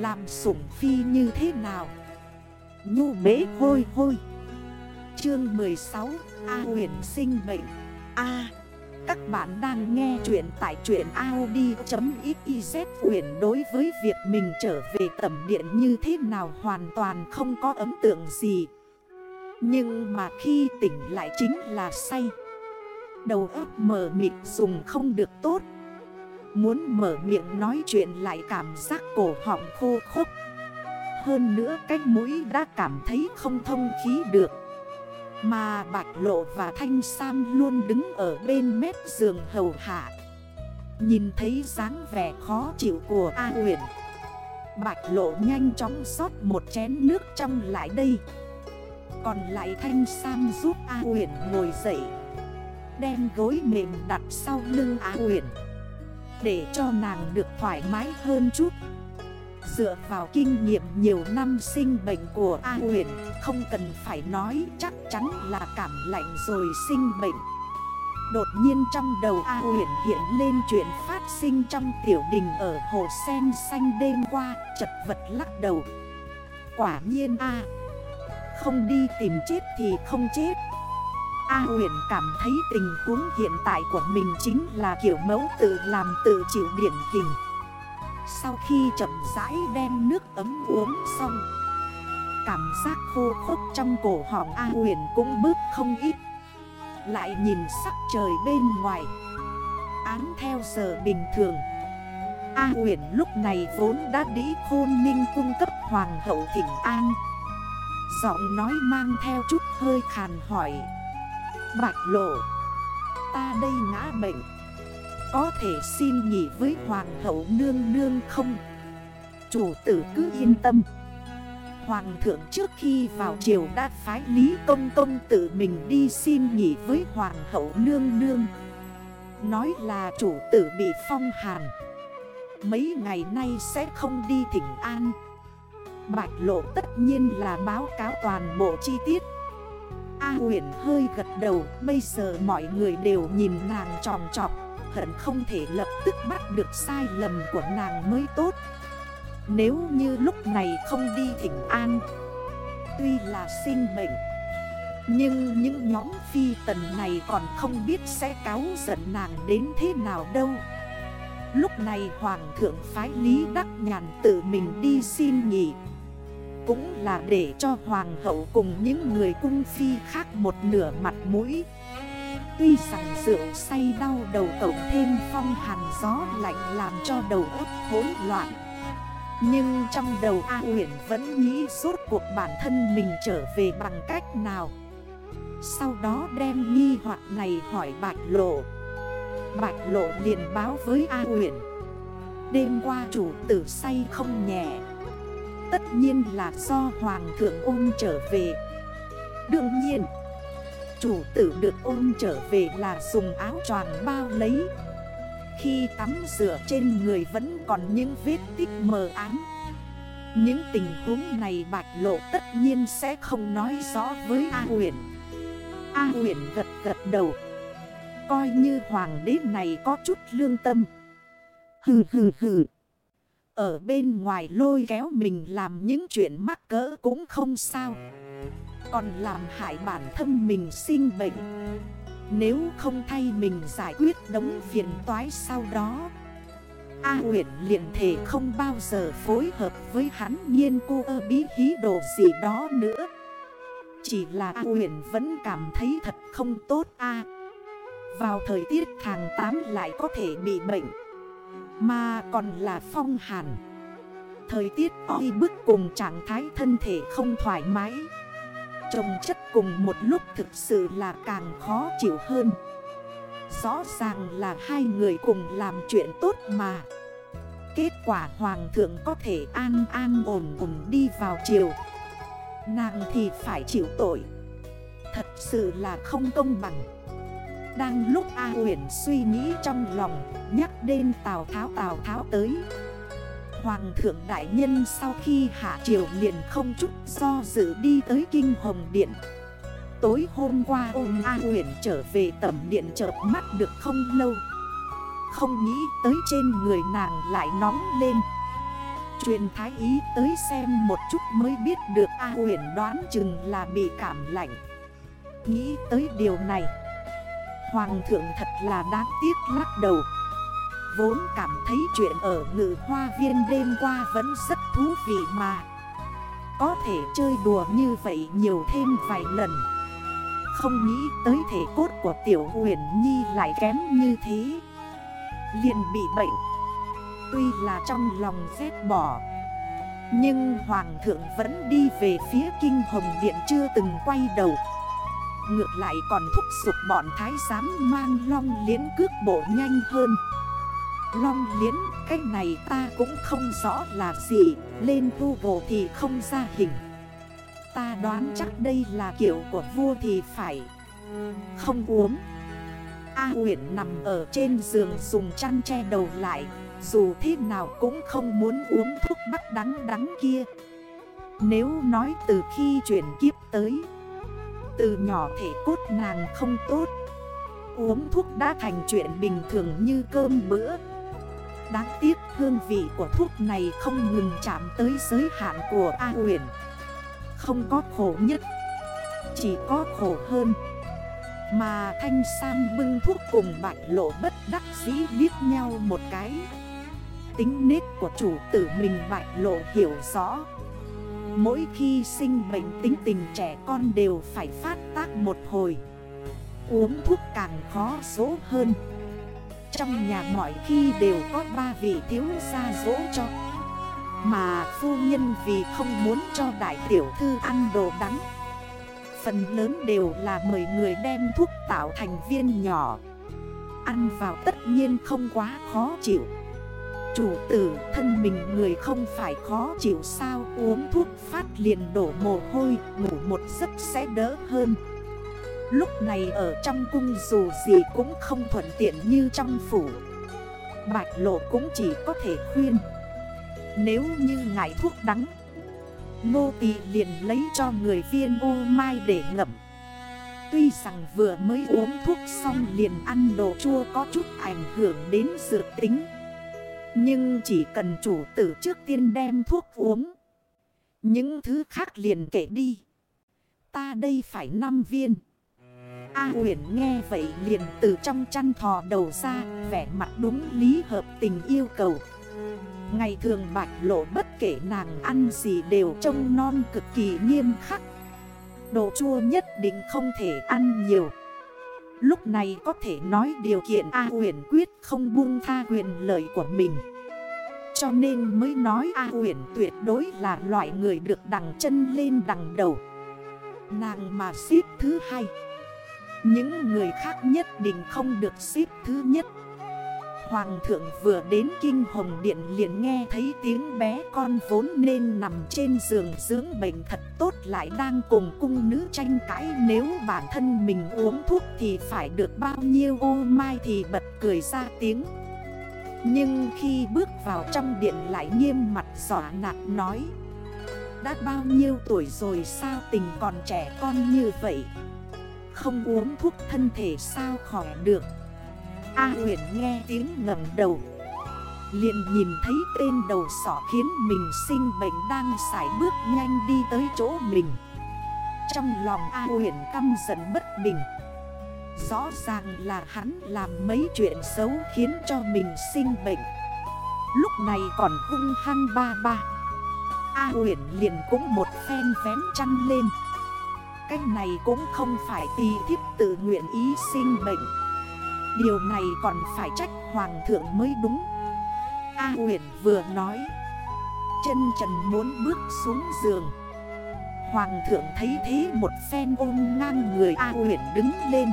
Làm sủng phi như thế nào? Nhu bế hôi hôi. Chương 16 A huyền sinh mệnh. A, Các bạn đang nghe chuyện tại truyện Audi.xyz Huyền đối với việc mình trở về tầm điện như thế nào hoàn toàn không có ấn tượng gì. Nhưng mà khi tỉnh lại chính là say. Đầu óc mờ mịt dùng không được tốt. Muốn mở miệng nói chuyện lại cảm giác cổ họng khô khốc. Hơn nữa cái mũi đã cảm thấy không thông khí được. Mà Bạch Lộ và Thanh Sam luôn đứng ở bên mép giường hầu hạ. Nhìn thấy dáng vẻ khó chịu của A huyền Bạch Lộ nhanh chóng rót một chén nước trong lại đây. Còn lại Thanh Sam giúp A huyền ngồi dậy, Đem gối mềm đặt sau lưng A huyền để cho nàng được thoải mái hơn chút. Dựa vào kinh nghiệm nhiều năm sinh bệnh của A huyền, Không cần phải nói chắc chắn là cảm lạnh rồi sinh bệnh. Đột nhiên trong đầu A huyền hiện lên chuyện phát sinh trong tiểu đình ở hồ sen xanh đêm qua, Chật vật lắc đầu. Quả nhiên A, Không đi tìm chết thì không chết. A huyền cảm thấy tình huống hiện tại của mình chính là kiểu mẫu tự làm tự chịu điển hình. Sau khi chậm rãi đem nước ấm uống xong, Cảm giác khô khốc trong cổ họng A huyền cũng bớt không ít. Lại nhìn sắc trời bên ngoài, Án theo giờ bình thường. A huyền lúc này vốn đã đĩ khôn ninh cung cấp hoàng hậu thỉnh an. Giọng nói mang theo chút hơi khàn hỏi. Bạch lộ. Ta đây ngã bệnh. Có thể xin nghỉ với hoàng hậu nương nương không? Chủ tử cứ yên tâm. Hoàng thượng trước khi vào triều đã phái Lý Công Công tự mình đi xin nghỉ với Hoàng hậu nương nương. Nói là chủ tử bị phong hàn. Mấy ngày nay sẽ không đi thỉnh an. Bạch lộ tất nhiên là báo cáo toàn bộ chi tiết. A huyền hơi gật đầu Bây giờ mọi người đều nhìn nàng tròn trọc Hận không thể lập tức bắt được sai lầm của nàng mới tốt. Nếu như lúc này không đi thỉnh an Tuy là sinh mệnh, Nhưng những nhóm phi tần này còn không biết sẽ cáo giận nàng đến thế nào đâu. Lúc này Hoàng thượng phái Lý Đắc Nhàn tự mình đi xin nghỉ cũng là để cho hoàng hậu cùng những người cung phi khác một nửa mặt mũi. Tuy rằng rượu say đau đầu cộng thêm phong hàn gió lạnh làm cho đầu óc hỗn loạn. Nhưng trong đầu A Huyền vẫn nghĩ suốt cuộc bản thân mình trở về bằng cách nào? Sau đó đem nghi hoặc này hỏi Bạch Lộ. Bạch Lộ liền báo với A Huyền Đêm qua chủ tử say không nhẹ. Tất nhiên là do hoàng thượng ôm trở về. Đương nhiên, Chủ tử được ôm trở về là dùng áo choàng bao lấy. Khi tắm rửa trên người vẫn còn những vết tích mờ ám. Những tình huống này bạch lộ tất nhiên sẽ không nói rõ với A huyện A huyện gật gật đầu. Coi như hoàng đế này có chút lương tâm. Hừ hừ hừ ở bên ngoài lôi kéo mình làm những chuyện mắc cỡ cũng không sao. Còn làm hại bản thân mình sinh bệnh. Nếu không thay mình giải quyết đống phiền toái sau đó, A huyện liền thể không bao giờ phối hợp với hắn nhiên cô ơ bí hí đồ gì đó nữa. Chỉ là A huyện vẫn cảm thấy thật không tốt A. Vào thời tiết tháng 8 lại có thể bị bệnh mà còn là phong hàn. Thời tiết oi bức cùng trạng thái thân thể không thoải mái. Trồng chất cùng một lúc thực sự là càng khó chịu hơn. Rõ ràng là hai người cùng làm chuyện tốt mà. Kết quả hoàng thượng có thể an an ổn ổn đi vào chiều Nàng thì phải chịu tội. Thật sự là không công bằng đang lúc A huyền suy nghĩ trong lòng, Nhắc đến Tào Tháo Tào Tháo tới. Hoàng thượng đại nhân sau khi hạ triều liền không chút do dự đi tới Kinh Hồng Điện. Tối hôm qua ôm A huyền trở về tẩm điện chợp mắt được không lâu. Không nghĩ tới trên người nàng lại nóng lên. Truyền thái ý tới xem một chút mới biết được A huyền đoán chừng là bị cảm lạnh. Nghĩ tới điều này Hoàng thượng thật là đáng tiếc lắc đầu. Vốn cảm thấy chuyện ở ngự hoa viên đêm qua vẫn rất thú vị mà. Có thể chơi đùa như vậy nhiều thêm vài lần. Không nghĩ tới thể cốt của tiểu huyền nhi lại kém như thế. Liền bị bệnh. Tuy là trong lòng ghét bỏ. Nhưng Hoàng thượng vẫn đi về phía Kinh Hồng Điện chưa từng quay đầu. Ngược lại còn thúc giục bọn thái giám mang long liễn cước bộ nhanh hơn. Long liễn, cái này ta cũng không rõ là gì, Lên Google thì không ra hình. Ta đoán chắc đây là kiểu của vua thì phải. Không uống. A huyện nằm ở trên giường dùng chăn che đầu lại, Dù thế nào cũng không muốn uống thuốc bắc đắng đắng kia. Nếu nói từ khi chuyển kiếp tới từ nhỏ thể cốt nàng không tốt. Uống thuốc đã thành chuyện bình thường như cơm bữa. Đáng tiếc hương vị của thuốc này không ngừng chạm tới giới hạn của A huyền Không có khổ nhất, Chỉ có khổ hơn. Mà thanh sam bưng thuốc cùng bạch lộ bất đắc dĩ liếc nhau một cái. Tính nết của chủ tử mình bạch lộ hiểu rõ. Mỗi khi sinh bệnh tính tình trẻ con đều phải phát tác một hồi. Uống thuốc càng khó dỗ hơn. Trong nhà mọi khi đều có ba vị thiếu gia dỗ cho. Mà phu nhân vì không muốn cho đại tiểu thư ăn đồ đắng. Phần lớn đều là mời người đem thuốc tạo thành viên nhỏ. Ăn vào tất nhiên không quá khó chịu. Chủ tử, thân mình người không phải khó chịu sao? Uống thuốc phát liền đổ mồ hôi, Ngủ một giấc sẽ đỡ hơn. Lúc này ở trong cung dù gì cũng không thuận tiện như trong phủ. Bạch lộ cũng chỉ có thể khuyên, Nếu như ngại thuốc đắng Nô tỳ liền lấy cho người viên ô mai để ngậm. Tuy rằng vừa mới uống thuốc xong liền ăn đồ chua có chút ảnh hưởng đến dược tính nhưng chỉ cần chủ tử trước tiên đem thuốc uống. Những thứ khác liền kể đi. Ta đây phải 5 viên. A uyển nghe vậy liền từ trong chăn thò đầu ra, Vẻ mặt đúng lý hợp tình yêu cầu. Ngày thường bạch lộ bất kể nàng ăn gì đều trông non cực kỳ nghiêm khắc. Đồ chua nhất định không thể ăn nhiều. Lúc này có thể nói điều kiện A huyền quyết không buông tha quyền lợi của mình. Cho nên mới nói A huyền tuyệt đối là loại người được đằng chân lên đằng đầu. Nàng mà xếp thứ hai. Những người khác nhất định không được xếp thứ nhất. Hoàng thượng vừa đến kinh hồng điện liền nghe thấy tiếng bé con vốn nên nằm trên giường dưỡng bệnh thật tốt lại đang cùng cung nữ tranh cãi Nếu bản thân mình uống thuốc thì phải được bao nhiêu ô mai thì bật cười ra tiếng. Nhưng khi bước vào trong điện lại nghiêm mặt giỏ nạt nói, Đã bao nhiêu tuổi rồi sao tình còn trẻ con như vậy? Không uống thuốc thân thể sao khỏi được? A huyền nghe tiếng ngầm đầu. Liền nhìn thấy tên đầu sỏ khiến mình sinh bệnh đang sải bước nhanh đi tới chỗ mình. Trong lòng A huyền căm giận bất bình. Rõ ràng là hắn làm mấy chuyện xấu khiến cho mình sinh bệnh. Lúc này còn hung hăng ba ba. A huyền liền cũng một phen vén chăn lên. Cách này cũng không phải tì thiếp tự nguyện ý sinh bệnh. Điều này còn phải trách hoàng thượng mới đúng. A huyện vừa nói. Chân trần muốn bước xuống giường. Hoàng thượng thấy thế một phen ôm ngang người A huyện đứng lên.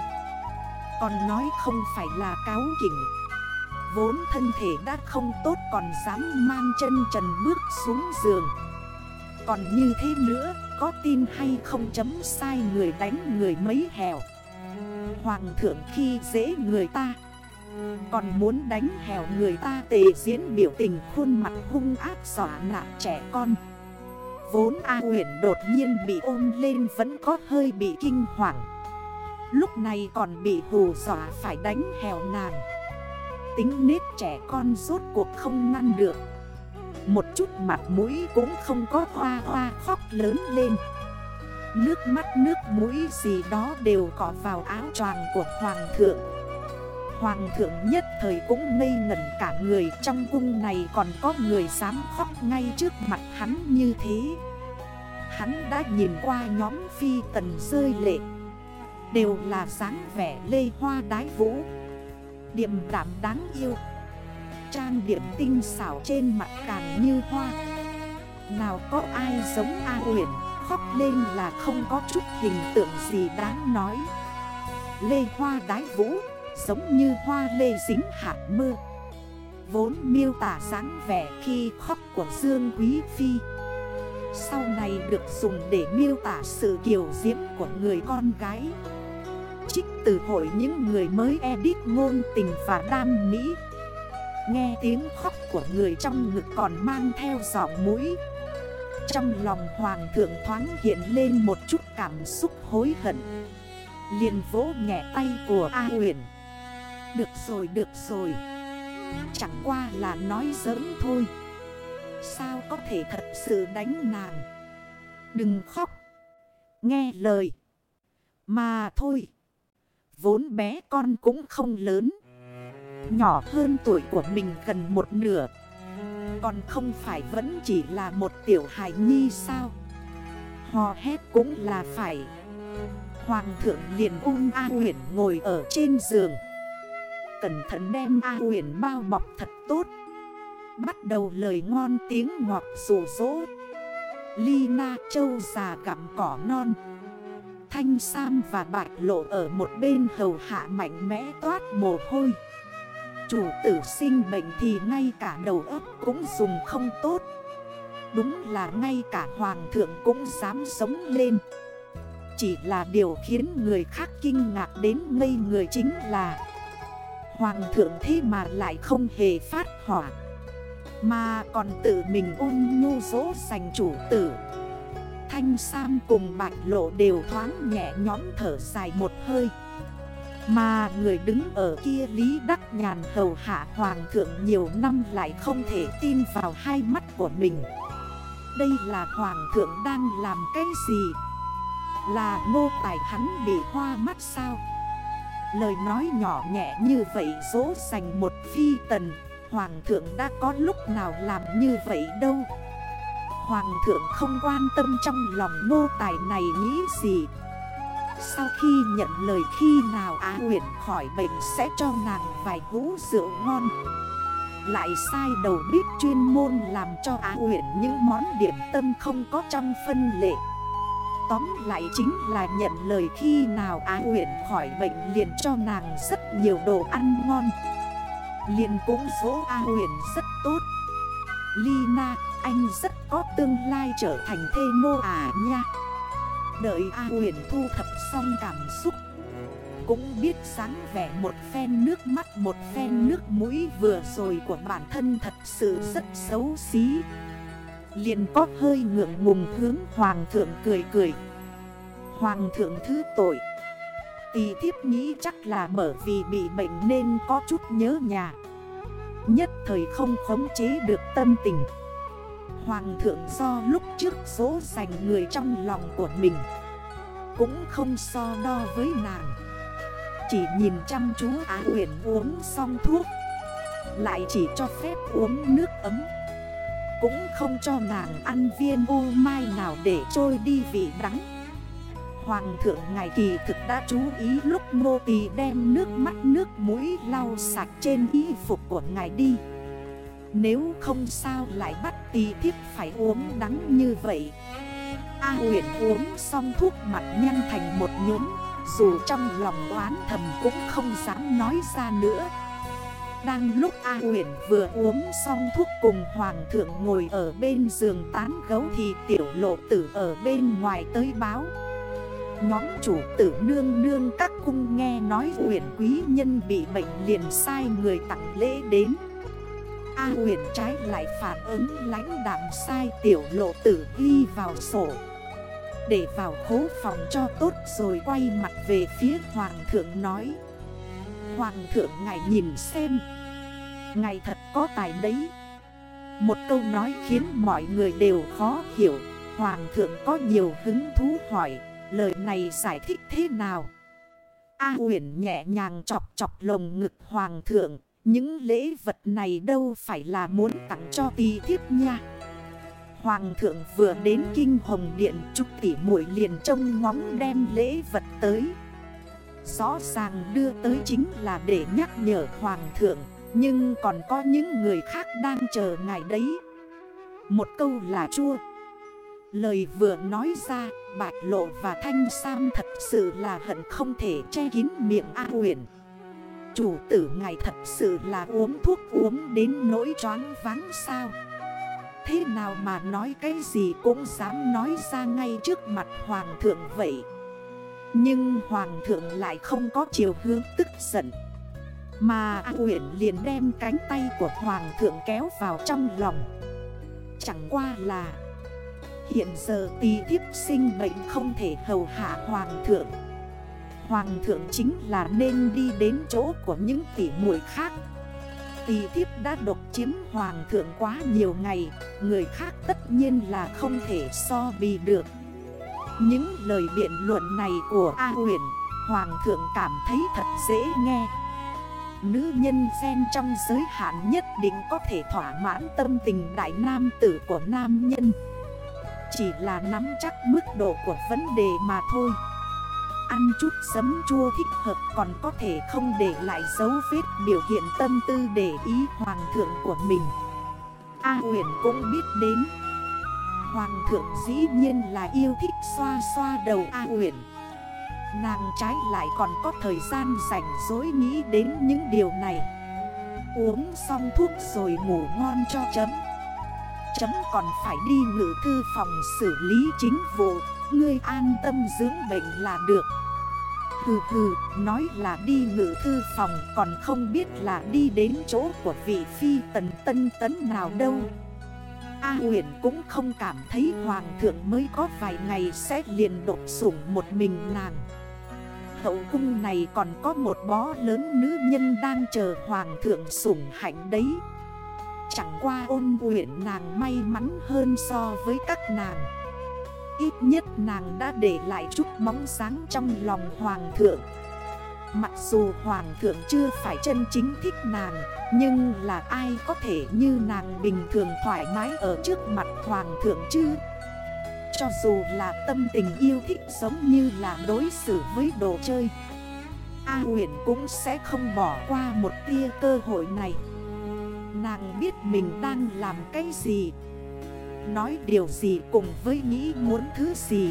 Còn nói không phải là cáo kỉnh. Vốn thân thể đã không tốt còn dám mang chân trần bước xuống giường. Còn như thế nữa, có tin hay không chấm sai người đánh người mấy hèo. Hoàng thượng khi dễ người ta. Còn muốn đánh hèo người ta tề diễn biểu tình khuôn mặt hung ác giỏ nạt trẻ con. Vốn A huyền đột nhiên bị ôm lên vẫn có hơi bị kinh hoàng. Lúc này còn bị hù dọa phải đánh hèo nàng. Tính nết trẻ con rốt cuộc không ngăn được. Một chút mặt mũi cũng không có hoa hoa khóc lớn lên. Nước mắt nước mũi gì đó đều cọ vào áo choàng của Hoàng thượng. Hoàng thượng nhất thời cũng ngây ngẩn cả người, Trong cung này còn có người dám khóc ngay trước mặt hắn như thế. Hắn đã nhìn qua nhóm phi tần rơi lệ, Đều là dáng vẻ lê hoa đái vũ. Điềm đảm đáng yêu, Trang điểm tinh xảo trên mặt càng như hoa. Nào có ai giống A huyền Khóc lên là không có chút hình tượng gì đáng nói. Lê hoa đái vũ, Giống như hoa lê dính hạt mưa. Vốn miêu tả dáng vẻ khi khóc của Dương Quý Phi. Sau này được dùng để miêu tả sự kiều diễm của người con gái. Trích từ hội những người mới edit ngôn tình và đam mỹ. Nghe tiếng khóc của người trong ngực còn mang theo giọng mũi. Trong lòng hoàng thượng thoáng hiện lên một chút cảm xúc hối hận. Liền vỗ nhẹ tay của A huyền Được rồi được rồi. Chẳng qua là nói giỡn thôi. Sao có thể thật sự đánh nàng? Đừng khóc. Nghe lời. Mà thôi. Vốn bé con cũng không lớn. Nhỏ hơn tuổi của mình gần một nửa. Còn không phải vẫn chỉ là một tiểu hài nhi sao? Hò hét cũng là phải. Hoàng thượng liền ung A huyền ngồi ở trên giường. Cẩn thận đem A huyền bao bọc thật tốt. Bắt đầu lời ngon tiếng ngọt rủ rỗ. Ly na châu già gặm cỏ non. Thanh Sam và Bạch Lộ ở một bên hầu hạ mạnh mẽ toát mồ hôi. Chủ tử sinh bệnh thì ngay cả đầu óc cũng dùng không tốt. Đúng là ngay cả hoàng thượng cũng dám sống lên. Chỉ là điều khiến người khác kinh ngạc đến ngây người chính là Hoàng thượng thế mà lại không hề phát hỏa, Mà còn tự mình ôn nhu dỗ dành chủ tử. Thanh Sam cùng Bạch Lộ đều thoáng nhẹ nhõm thở dài một hơi. Mà người đứng ở kia Lý Đắc Nhàn hầu hạ Hoàng thượng nhiều năm lại không thể tin vào hai mắt của mình Đây là Hoàng thượng đang làm cái gì? Là ngô tài hắn bị hoa mắt sao? Lời nói nhỏ nhẹ như vậy dỗ dành một phi tần Hoàng thượng đã có lúc nào làm như vậy đâu Hoàng thượng không quan tâm trong lòng nô tài này nghĩ gì sau khi nhận lời khi nào Á Nguyệt khỏi bệnh sẽ cho nàng vài hũ rượu ngon, Lại sai đầu bếp chuyên môn làm cho Á Nguyệt những món điểm tâm không có trong phân lệ. Tóm lại chính là nhận lời khi nào Á Nguyệt khỏi bệnh liền cho nàng rất nhiều đồ ăn ngon. Liền cũng số A Nguyệt rất tốt. Lina, anh rất có tương lai trở thành thê nô à nha. Đợi A huyền thu thập xong cảm xúc. Cũng biết sáng vẻ một phen nước mắt, một phen nước mũi vừa rồi của bản thân thật sự rất xấu xí. Liền có hơi ngượng ngùng hướng hoàng thượng cười cười. Hoàng thượng thứ tội. Tì thiếp nghĩ chắc là bởi vì bị bệnh nên có chút nhớ nhà. Nhất thời không khống chế được tâm tình. Hoàng thượng do lúc trước dỗ dành người trong lòng của mình. Cũng không so đo với nàng. Chỉ nhìn chăm chú Á huyền uống xong thuốc. Lại chỉ cho phép uống nước ấm. Cũng không cho nàng ăn viên ô mai nào để trôi đi vị đắng. Hoàng thượng ngài kỳ thực đã chú ý lúc nô tỳ đem nước mắt nước mũi lau sạch trên y phục của ngài đi nếu không sao lại bắt tì thiếp phải uống đắng như vậy. A huyền uống xong thuốc mặt nhăn thành một nhốm Dù trong lòng oán thầm cũng không dám nói ra nữa. Đang lúc A huyền vừa uống xong thuốc cùng hoàng thượng ngồi ở bên giường tán gấu Thì tiểu lộ tử ở bên ngoài tới báo. Nhóm chủ tử nương nương các cung nghe nói huyền quý nhân bị bệnh liền sai người tặng lễ đến. A huyền trái lại phản ứng lãnh đạm sai tiểu lộ tử ghi vào sổ. Để vào khố phòng cho tốt rồi quay mặt về phía hoàng thượng nói. Hoàng thượng ngài nhìn xem. Ngài thật có tài đấy. Một câu nói khiến mọi người đều khó hiểu. Hoàng thượng có nhiều hứng thú hỏi, Lời này giải thích thế nào? A huyền nhẹ nhàng chọc chọc lồng ngực hoàng thượng. Những lễ vật này đâu phải là muốn tặng cho tì thiếp nha. Hoàng thượng vừa đến kinh hồng điện Trúc tỷ muội liền trông ngóng đem lễ vật tới. Rõ ràng đưa tới chính là để nhắc nhở hoàng thượng, Nhưng còn có những người khác đang chờ ngài đấy. Một câu là chua. Lời vừa nói ra, Bạch Lộ và Thanh Sam thật sự là hận không thể che kín miệng A huyền Chủ tử ngài thật sự là uống thuốc uống đến nỗi choáng váng sao? Thế nào mà nói cái gì cũng dám nói ra ngay trước mặt Hoàng thượng vậy? Nhưng Hoàng thượng lại không có chiều hướng tức giận, Mà A huyền liền đem cánh tay của Hoàng thượng kéo vào trong lòng. Chẳng qua là Hiện giờ tì thiếp sinh bệnh không thể hầu hạ hoàng thượng. Hoàng thượng chính là nên đi đến chỗ của những tỷ muội khác. Tì thiếp đã độc chiếm hoàng thượng quá nhiều ngày, Người khác tất nhiên là không thể so bì được. Những lời biện luận này của A huyền Hoàng thượng cảm thấy thật dễ nghe. Nữ nhân gen trong giới hạn nhất định có thể thỏa mãn tâm tình đại nam tử của nam nhân. Chỉ là nắm chắc mức độ của vấn đề mà thôi. Ăn chút sấm chua thích hợp còn có thể không để lại dấu vết biểu hiện tâm tư để ý hoàng thượng của mình. A huyền cũng biết đến. Hoàng thượng dĩ nhiên là yêu thích xoa xoa đầu A huyền Nàng trái lại còn có thời gian rảnh dối nghĩ đến những điều này. Uống xong thuốc rồi ngủ ngon cho chấm. Chấm còn phải đi ngự thư phòng xử lý chính vụ. Ngươi an tâm dưỡng bệnh là được. Hừ hừ, nói là đi ngự thư phòng Còn không biết là đi đến chỗ của vị phi tần tân tấn nào đâu. A huyền cũng không cảm thấy hoàng thượng mới có vài ngày sẽ liền đột sủng một mình nàng. Hậu cung này còn có một bó lớn nữ nhân đang chờ hoàng thượng sủng hạnh đấy. Chẳng qua ôn quyển nàng may mắn hơn so với các nàng. Ít nhất nàng đã để lại chút bóng sáng trong lòng hoàng thượng. Mặc dù hoàng thượng chưa phải chân chính thích nàng, Nhưng là ai có thể như nàng bình thường thoải mái ở trước mặt hoàng thượng chứ? Cho dù là tâm tình yêu thích giống như là đối xử với đồ chơi, A huyền cũng sẽ không bỏ qua một tia cơ hội này. Nàng biết mình đang làm cái gì Nói điều gì cùng với nghĩ muốn thứ gì?